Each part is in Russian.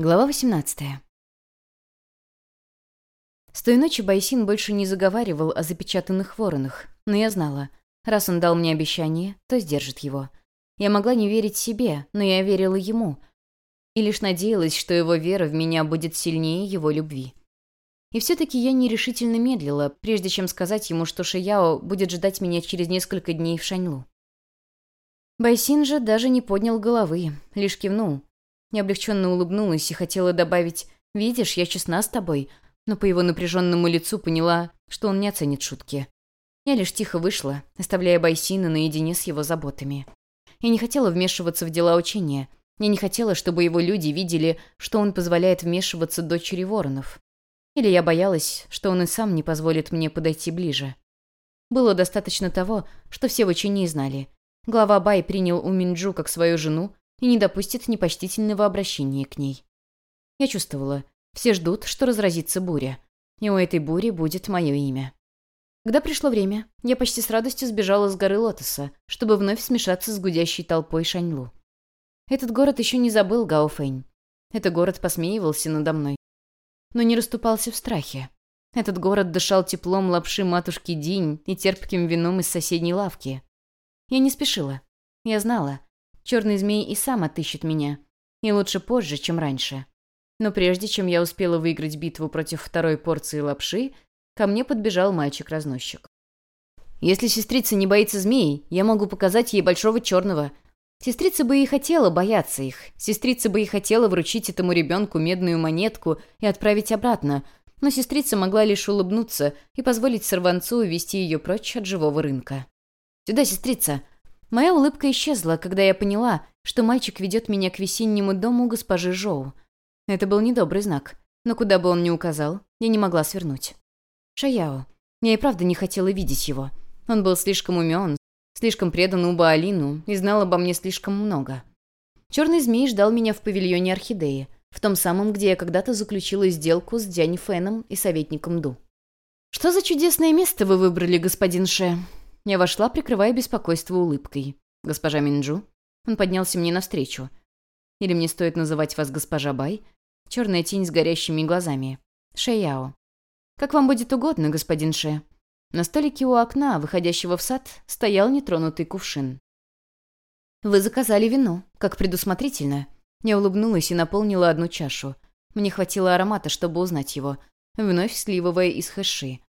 Глава 18. С той ночи Байсин больше не заговаривал о запечатанных воронах, но я знала, раз он дал мне обещание, то сдержит его. Я могла не верить себе, но я верила ему, и лишь надеялась, что его вера в меня будет сильнее его любви. И все-таки я нерешительно медлила, прежде чем сказать ему, что Шияо будет ждать меня через несколько дней в Шаньлу. Байсин же даже не поднял головы, лишь кивнул, я облегченно улыбнулась и хотела добавить «Видишь, я честна с тобой», но по его напряженному лицу поняла, что он не оценит шутки. Я лишь тихо вышла, оставляя Байсина наедине с его заботами. Я не хотела вмешиваться в дела учения. Я не хотела, чтобы его люди видели, что он позволяет вмешиваться дочери воронов. Или я боялась, что он и сам не позволит мне подойти ближе. Было достаточно того, что все в учении знали. Глава Бай принял у Минджу как свою жену, и не допустит непочтительного обращения к ней. Я чувствовала, все ждут, что разразится буря, и у этой бури будет мое имя. Когда пришло время, я почти с радостью сбежала с горы Лотоса, чтобы вновь смешаться с гудящей толпой Шаньлу. Этот город еще не забыл Гаофэнь. Этот город посмеивался надо мной. Но не расступался в страхе. Этот город дышал теплом лапши матушки Динь и терпким вином из соседней лавки. Я не спешила. Я знала, Черный змей и сам отыщет меня. И лучше позже, чем раньше. Но прежде чем я успела выиграть битву против второй порции лапши, ко мне подбежал мальчик-разносчик. «Если сестрица не боится змей, я могу показать ей большого черного. Сестрица бы и хотела бояться их. Сестрица бы и хотела вручить этому ребенку медную монетку и отправить обратно, но сестрица могла лишь улыбнуться и позволить сорванцу увести ее прочь от живого рынка. «Сюда, сестрица!» Моя улыбка исчезла, когда я поняла, что мальчик ведет меня к весеннему дому госпожи Жоу. Это был недобрый знак, но куда бы он ни указал, я не могла свернуть. Шаяо. Я и правда не хотела видеть его. Он был слишком умен, слишком предан Убаалину и знал обо мне слишком много. Черный змей ждал меня в павильоне Орхидеи, в том самом, где я когда-то заключила сделку с Дянь Фэном и советником Ду. «Что за чудесное место вы выбрали, господин Ше?» Я вошла, прикрывая беспокойство улыбкой. «Госпожа Минджу?» Он поднялся мне навстречу. «Или мне стоит называть вас госпожа Бай?» Черная тень с горящими глазами. «Шеяо». «Как вам будет угодно, господин Ше». На столике у окна, выходящего в сад, стоял нетронутый кувшин. «Вы заказали вино, как предусмотрительно». Я улыбнулась и наполнила одну чашу. Мне хватило аромата, чтобы узнать его. Вновь сливовое из хэши.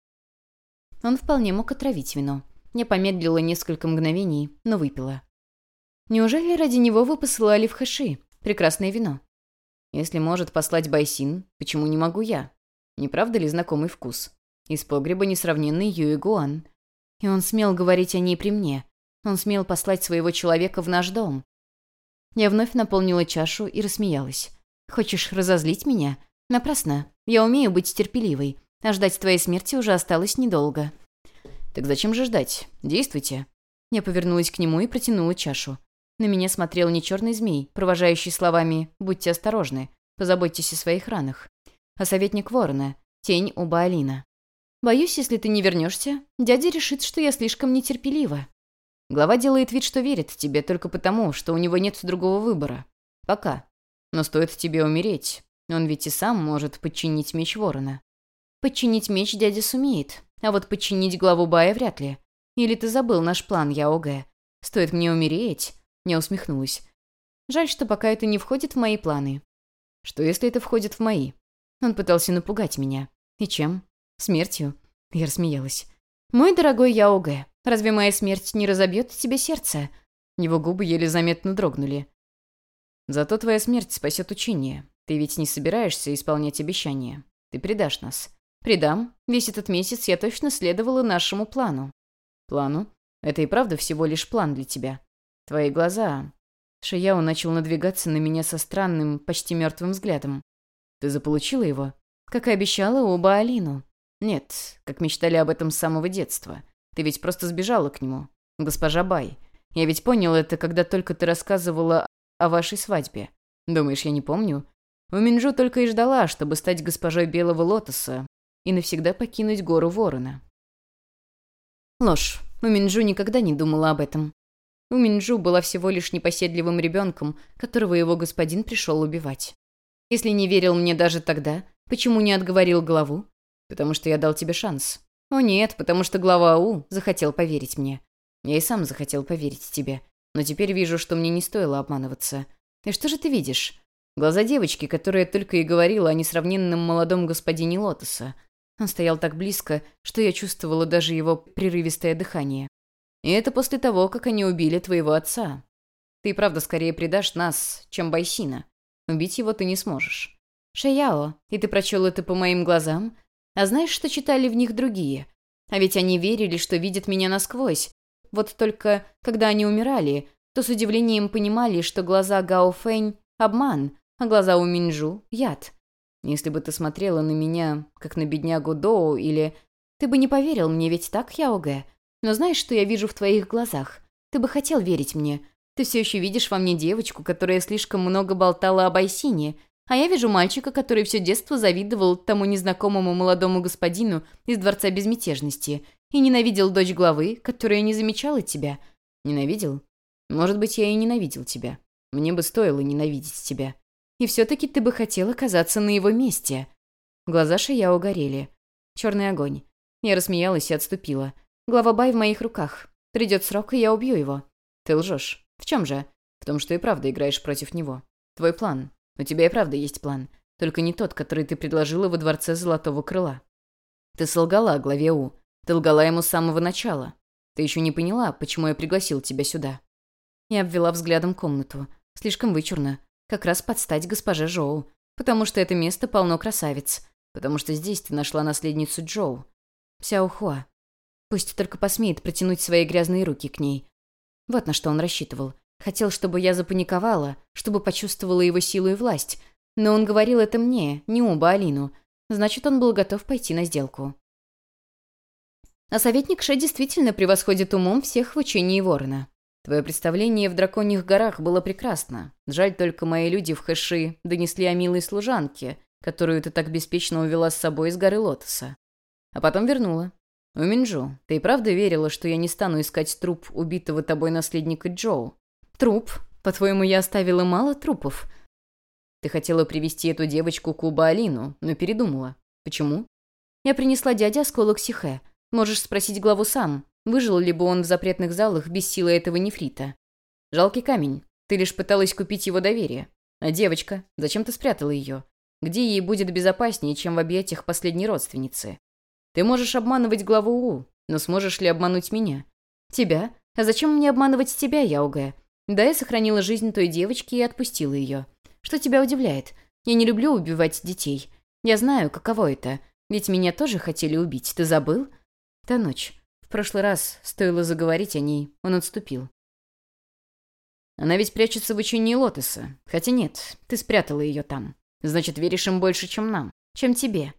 Он вполне мог отравить вино. Я помедлила несколько мгновений, но выпила. Неужели ради него вы посылали в хэши? Прекрасное вино. Если может послать Байсин, почему не могу я? Не правда ли знакомый вкус? Из погреба несравненный Юэ Гуан. И он смел говорить о ней при мне. Он смел послать своего человека в наш дом. Я вновь наполнила чашу и рассмеялась. «Хочешь разозлить меня? Напрасно. Я умею быть терпеливой, а ждать твоей смерти уже осталось недолго». «Так зачем же ждать? Действуйте». Я повернулась к нему и протянула чашу. На меня смотрел не черный змей, провожающий словами «Будьте осторожны, позаботьтесь о своих ранах», а советник ворона, тень у Баалина. «Боюсь, если ты не вернешься, дядя решит, что я слишком нетерпелива». Глава делает вид, что верит тебе только потому, что у него нет другого выбора. Пока. Но стоит тебе умереть. Он ведь и сам может подчинить меч ворона. Подчинить меч дядя сумеет, а вот подчинить главу Бая вряд ли. Или ты забыл наш план, Яогэ? Стоит мне умереть?» Я усмехнулась. «Жаль, что пока это не входит в мои планы». «Что, если это входит в мои?» Он пытался напугать меня. «И чем? Смертью?» Я рассмеялась. «Мой дорогой Яогэ, разве моя смерть не разобьет тебе сердце?» Его губы еле заметно дрогнули. «Зато твоя смерть спасет учение. Ты ведь не собираешься исполнять обещания. Ты предашь нас. Придам. Весь этот месяц я точно следовала нашему плану. Плану? Это и правда всего лишь план для тебя. Твои глаза... Шияо начал надвигаться на меня со странным, почти мертвым взглядом. Ты заполучила его? Как и обещала оба Алину. Нет, как мечтали об этом с самого детства. Ты ведь просто сбежала к нему. Госпожа Бай. Я ведь понял это, когда только ты рассказывала о вашей свадьбе. Думаешь, я не помню? У Минджу только и ждала, чтобы стать госпожой Белого Лотоса, и навсегда покинуть гору Ворона. Ложь. У Минджу никогда не думала об этом. У Минджу была всего лишь непоседливым ребенком, которого его господин пришел убивать. Если не верил мне даже тогда, почему не отговорил главу? Потому что я дал тебе шанс. О нет, потому что глава АУ захотел поверить мне. Я и сам захотел поверить тебе. Но теперь вижу, что мне не стоило обманываться. И что же ты видишь? Глаза девочки, которая только и говорила о несравненном молодом господине Лотоса. Он стоял так близко, что я чувствовала даже его прерывистое дыхание. И это после того, как они убили твоего отца. Ты правда скорее предашь нас, чем Байсина. Убить его ты не сможешь. Шаяо, и ты прочел это по моим глазам? А знаешь, что читали в них другие? А ведь они верили, что видят меня насквозь. Вот только, когда они умирали, то с удивлением понимали, что глаза Гао Фэнь — обман, а глаза у Минджу — яд. Если бы ты смотрела на меня, как на беднягу Доу, или... Ты бы не поверил мне, ведь так, Яогэ? Но знаешь, что я вижу в твоих глазах? Ты бы хотел верить мне. Ты все еще видишь во мне девочку, которая слишком много болтала об Айсине, а я вижу мальчика, который все детство завидовал тому незнакомому молодому господину из Дворца Безмятежности и ненавидел дочь главы, которая не замечала тебя. Ненавидел? Может быть, я и ненавидел тебя. Мне бы стоило ненавидеть тебя. И все-таки ты бы хотел оказаться на его месте. Глаза Шия угорели. Черный огонь. Я рассмеялась и отступила. Глава Бай в моих руках. Придет срок, и я убью его. Ты лжешь. В чем же? В том, что и правда играешь против него. Твой план. У тебя и правда есть план. Только не тот, который ты предложила во дворце Золотого Крыла. Ты солгала главе У. Ты лгала ему с самого начала. Ты еще не поняла, почему я пригласил тебя сюда. Я обвела взглядом комнату. Слишком вычурно. Как раз под стать госпоже Жоу. Потому что это место полно красавиц. Потому что здесь ты нашла наследницу Джоу. Сяохуа. Пусть только посмеет протянуть свои грязные руки к ней. Вот на что он рассчитывал. Хотел, чтобы я запаниковала, чтобы почувствовала его силу и власть. Но он говорил это мне, не Уба Алину. Значит, он был готов пойти на сделку. А советник Ше действительно превосходит умом всех в учении Ворона. Твое представление в Драконьих горах было прекрасно. Жаль только мои люди в Хэши донесли о милой служанке, которую ты так беспечно увела с собой из горы Лотоса. А потом вернула. У Минджу, ты и правда верила, что я не стану искать труп убитого тобой наследника Джоу? Труп? По-твоему, я оставила мало трупов? Ты хотела привести эту девочку к Алину, но передумала. Почему? Я принесла дядя осколок Сихе. Можешь спросить главу сам, выжил ли бы он в запретных залах без силы этого нефрита. Жалкий камень. Ты лишь пыталась купить его доверие. А девочка, зачем ты спрятала ее? Где ей будет безопаснее, чем в объятиях последней родственницы? Ты можешь обманывать главу У, но сможешь ли обмануть меня? Тебя? А зачем мне обманывать тебя, Яугэ? Да, я сохранила жизнь той девочки и отпустила ее. Что тебя удивляет? Я не люблю убивать детей. Я знаю, каково это. Ведь меня тоже хотели убить. Ты забыл? Та ночь. В прошлый раз, стоило заговорить о ней, он отступил. Она ведь прячется в учении Лотоса. Хотя нет, ты спрятала ее там. Значит, веришь им больше, чем нам. Чем тебе.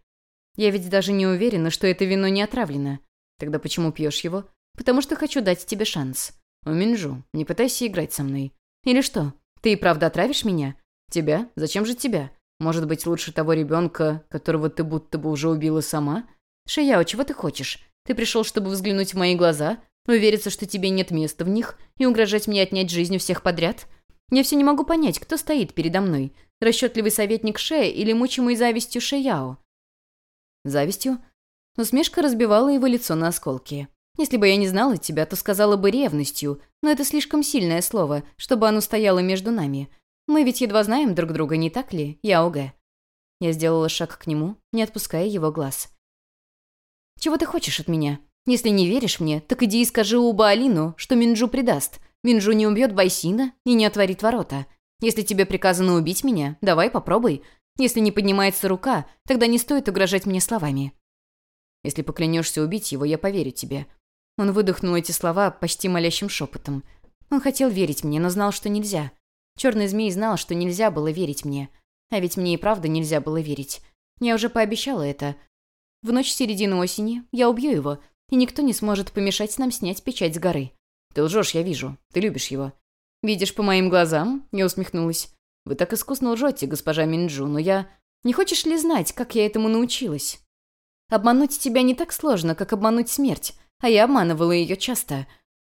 Я ведь даже не уверена, что это вино не отравлено. Тогда почему пьешь его? Потому что хочу дать тебе шанс. У Минжу, не пытайся играть со мной. Или что, ты и правда отравишь меня? Тебя? Зачем же тебя? Может быть, лучше того ребенка, которого ты будто бы уже убила сама? Шияо, чего ты хочешь? Ты пришел, чтобы взглянуть в мои глаза, увериться, что тебе нет места в них, и угрожать мне отнять жизнь у всех подряд? Я все не могу понять, кто стоит передо мной. Расчетливый советник Шея или мучимый завистью Шеяо? Завистью? Усмешка разбивала его лицо на осколки. Если бы я не знала тебя, то сказала бы ревностью, но это слишком сильное слово, чтобы оно стояло между нами. Мы ведь едва знаем друг друга, не так ли, Яогэ?» Я сделала шаг к нему, не отпуская его глаз. «Чего ты хочешь от меня? Если не веришь мне, так иди и скажи Уба Алину, что Минджу предаст. Минджу не убьет Байсина и не отворит ворота. Если тебе приказано убить меня, давай попробуй. Если не поднимается рука, тогда не стоит угрожать мне словами. Если поклянешься убить его, я поверю тебе». Он выдохнул эти слова почти молящим шепотом. Он хотел верить мне, но знал, что нельзя. Черный змей знал, что нельзя было верить мне. А ведь мне и правда нельзя было верить. Я уже пообещала это. В ночь середины осени я убью его, и никто не сможет помешать нам снять печать с горы. Ты лжешь, я вижу. Ты любишь его. Видишь по моим глазам? Я усмехнулась. Вы так искусно лжете, госпожа Минджу, но я... Не хочешь ли знать, как я этому научилась? Обмануть тебя не так сложно, как обмануть смерть, а я обманывала ее часто.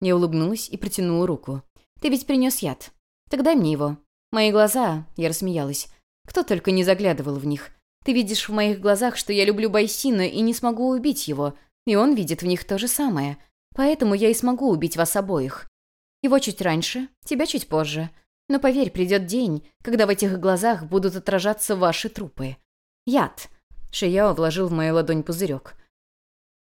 Я улыбнулась и протянула руку. Ты ведь принес яд. Тогда мне его. Мои глаза, я рассмеялась. Кто только не заглядывал в них. Ты видишь в моих глазах, что я люблю Байсина и не смогу убить его, и он видит в них то же самое. Поэтому я и смогу убить вас обоих. Его чуть раньше, тебя чуть позже. Но поверь, придет день, когда в этих глазах будут отражаться ваши трупы. Яд. Шияо вложил в мою ладонь пузырек.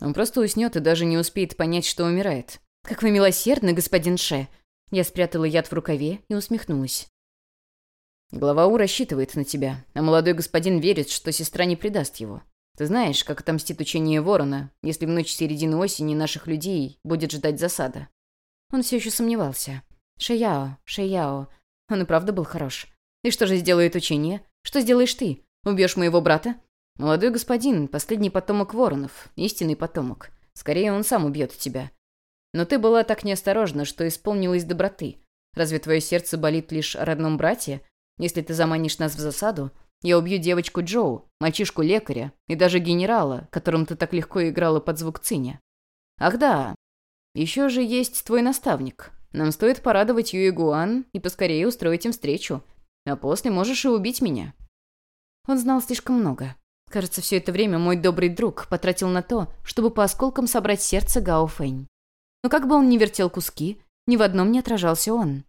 Он просто уснет и даже не успеет понять, что умирает. Как вы милосердны, господин Ше. Я спрятала яд в рукаве и усмехнулась. Глава У рассчитывает на тебя, а молодой господин верит, что сестра не предаст его. Ты знаешь, как отомстит учение ворона, если в ночь середины осени наших людей будет ждать засада. Он все еще сомневался. Шеяо, Шеяо. Он и правда был хорош. И что же сделает учение? Что сделаешь ты? Убьешь моего брата? Молодой господин, последний потомок воронов, истинный потомок. Скорее, он сам убьет тебя. Но ты была так неосторожна, что исполнилась доброты. Разве твое сердце болит лишь о родном брате? Если ты заманишь нас в засаду, я убью девочку Джоу, мальчишку-лекаря и даже генерала, которым ты так легко играла под звук циня. Ах да, еще же есть твой наставник. Нам стоит порадовать Юи Гуан и поскорее устроить им встречу. А после можешь и убить меня». Он знал слишком много. Кажется, все это время мой добрый друг потратил на то, чтобы по осколкам собрать сердце Гао Фэнь. Но как бы он ни вертел куски, ни в одном не отражался он.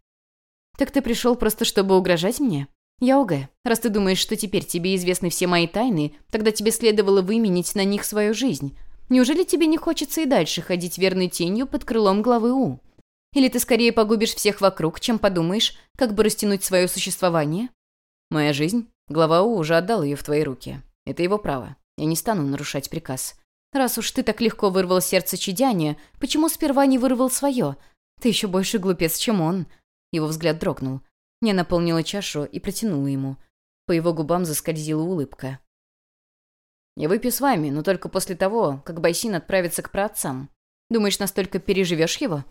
«Так ты пришел просто, чтобы угрожать мне?» «Яогэ, раз ты думаешь, что теперь тебе известны все мои тайны, тогда тебе следовало выменить на них свою жизнь. Неужели тебе не хочется и дальше ходить верной тенью под крылом главы У? Или ты скорее погубишь всех вокруг, чем подумаешь, как бы растянуть свое существование?» «Моя жизнь? Глава У уже отдал ее в твои руки. Это его право. Я не стану нарушать приказ. Раз уж ты так легко вырвал сердце Чидяня, почему сперва не вырвал свое? Ты еще больше глупец, чем он». Его взгляд дрогнул. Я наполнила чашу и протянула ему. По его губам заскользила улыбка. «Я выпью с вами, но только после того, как Байсин отправится к праотцам. Думаешь, настолько переживешь его?»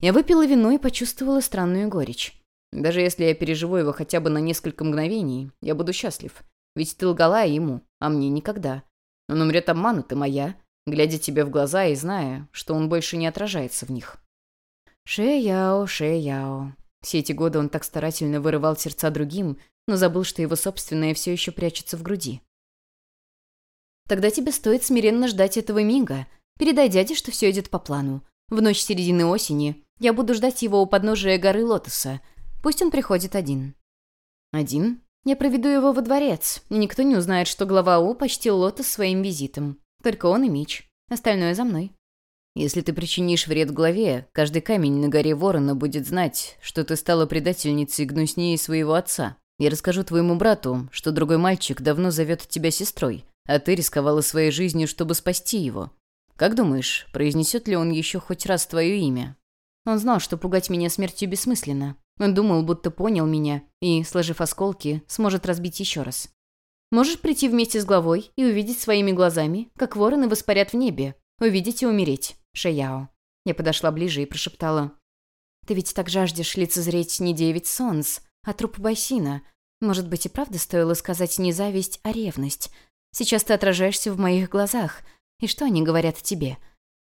Я выпила вино и почувствовала странную горечь. Даже если я переживу его хотя бы на несколько мгновений, я буду счастлив. Ведь ты лгала ему, а мне никогда. Он умрет обманут, и моя, глядя тебе в глаза и зная, что он больше не отражается в них. Ше-яо, ше-яо. Все эти годы он так старательно вырывал сердца другим, но забыл, что его собственное все еще прячется в груди. «Тогда тебе стоит смиренно ждать этого мига. Передай дяде, что все идет по плану. В ночь середины осени я буду ждать его у подножия горы Лотоса. Пусть он приходит один». «Один? Я проведу его во дворец, и никто не узнает, что глава У почтил Лотос своим визитом. Только он и Мич. Остальное за мной». Если ты причинишь вред главе, каждый камень на горе Ворона будет знать, что ты стала предательницей гнуснее своего отца. Я расскажу твоему брату, что другой мальчик давно зовет тебя сестрой, а ты рисковала своей жизнью, чтобы спасти его. Как думаешь, произнесет ли он еще хоть раз твое имя?» Он знал, что пугать меня смертью бессмысленно. Он думал, будто понял меня и, сложив осколки, сможет разбить еще раз. Можешь прийти вместе с главой и увидеть своими глазами, как вороны воспарят в небе, увидеть и умереть. Шеяо. Я подошла ближе и прошептала. «Ты ведь так жаждешь лицезреть не девять солнц, а труп Бассина. Может быть, и правда стоило сказать не зависть, а ревность. Сейчас ты отражаешься в моих глазах. И что они говорят тебе?»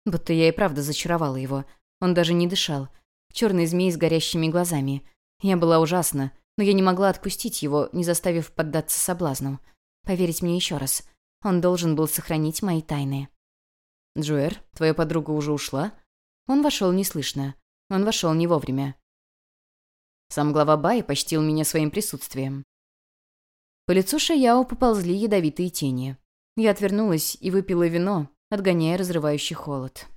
Будто я и правда зачаровала его. Он даже не дышал. Черный змей с горящими глазами. Я была ужасна, но я не могла отпустить его, не заставив поддаться соблазну. Поверить мне еще раз. Он должен был сохранить мои тайны. «Джуэр, твоя подруга уже ушла?» Он вошел неслышно. Он вошел не вовремя. Сам глава Баи почтил меня своим присутствием. По лицу Шаяо поползли ядовитые тени. Я отвернулась и выпила вино, отгоняя разрывающий холод.